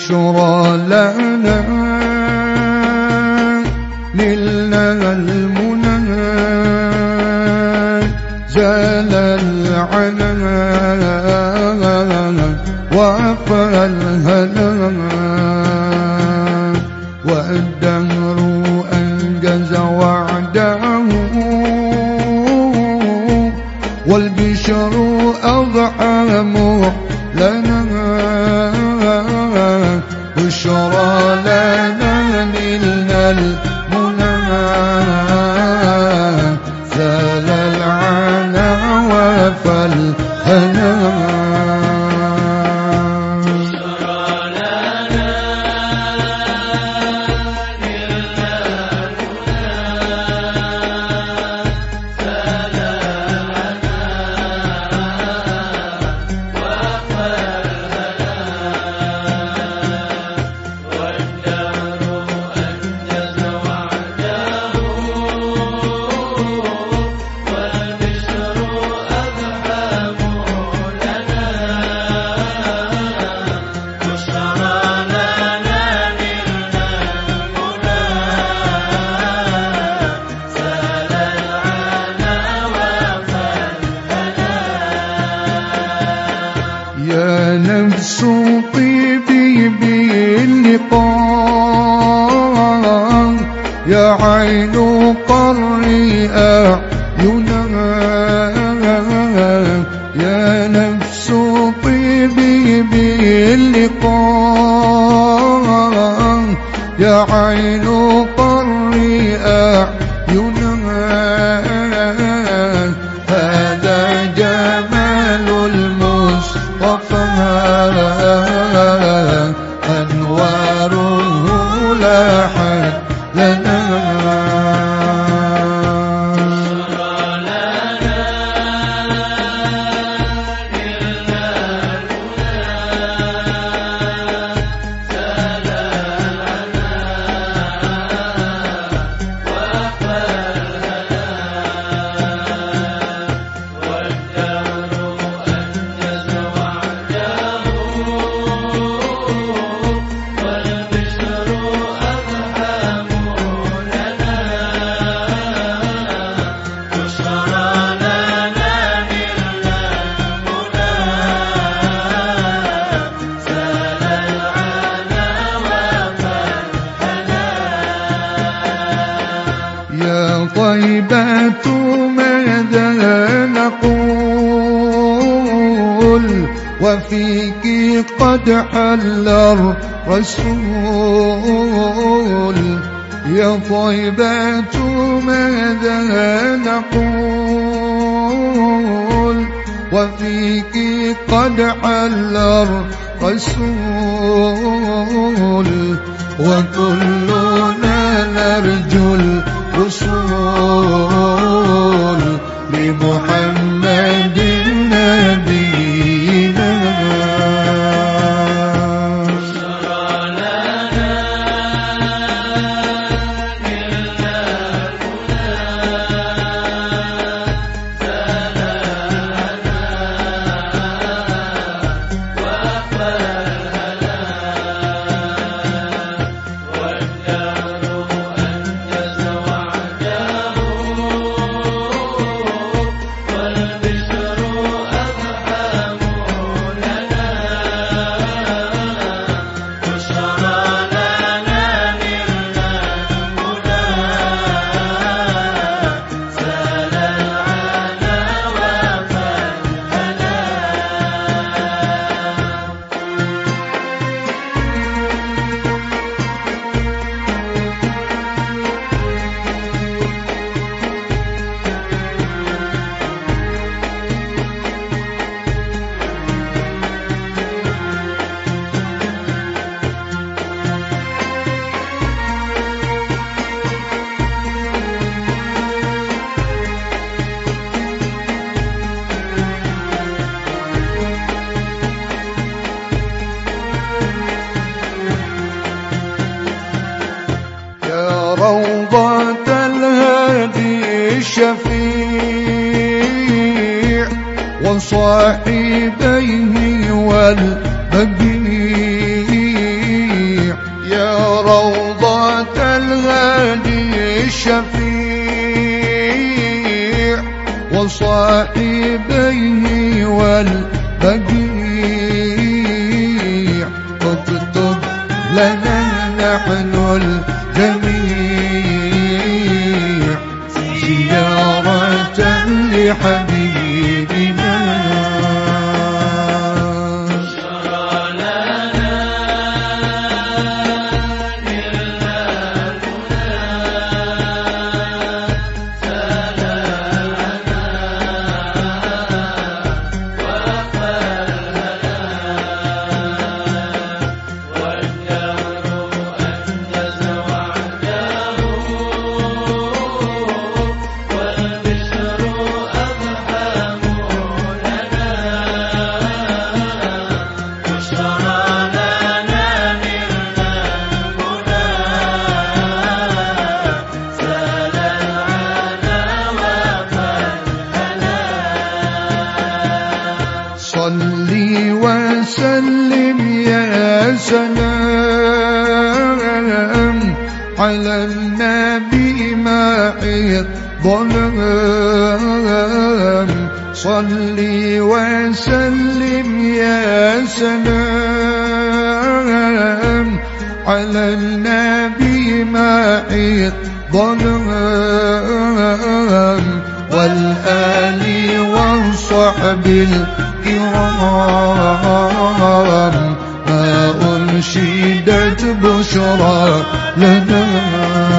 والبشرى لنا نلنا المنى. زال العنا وفى الهنا. والدهر أنجز وعده. والبشر أضحى بشرى لنا نلنا المنى. عين قري أعينا يا نفس طيبي باللقاء. يا عين قري أعينا هذا جمال المصطفى. أنواره لاحت يا طيبة ماذا نقول؟ وفيك قد حل الرسول. يا طيبة ماذا نقول؟ وفيك قد حل الرسول. وكلنا الشفيع وصاحبيه والبقيع يا روضة الهادي الشفيع وصاحبيه والبقيع فاكتب لنا نحن البقيع سلام على النبي ما ظلم صلي وسلم يا سلام. على النبي ما ظلم والآل والصحب الكرام. ما أنشدت بشرى لنا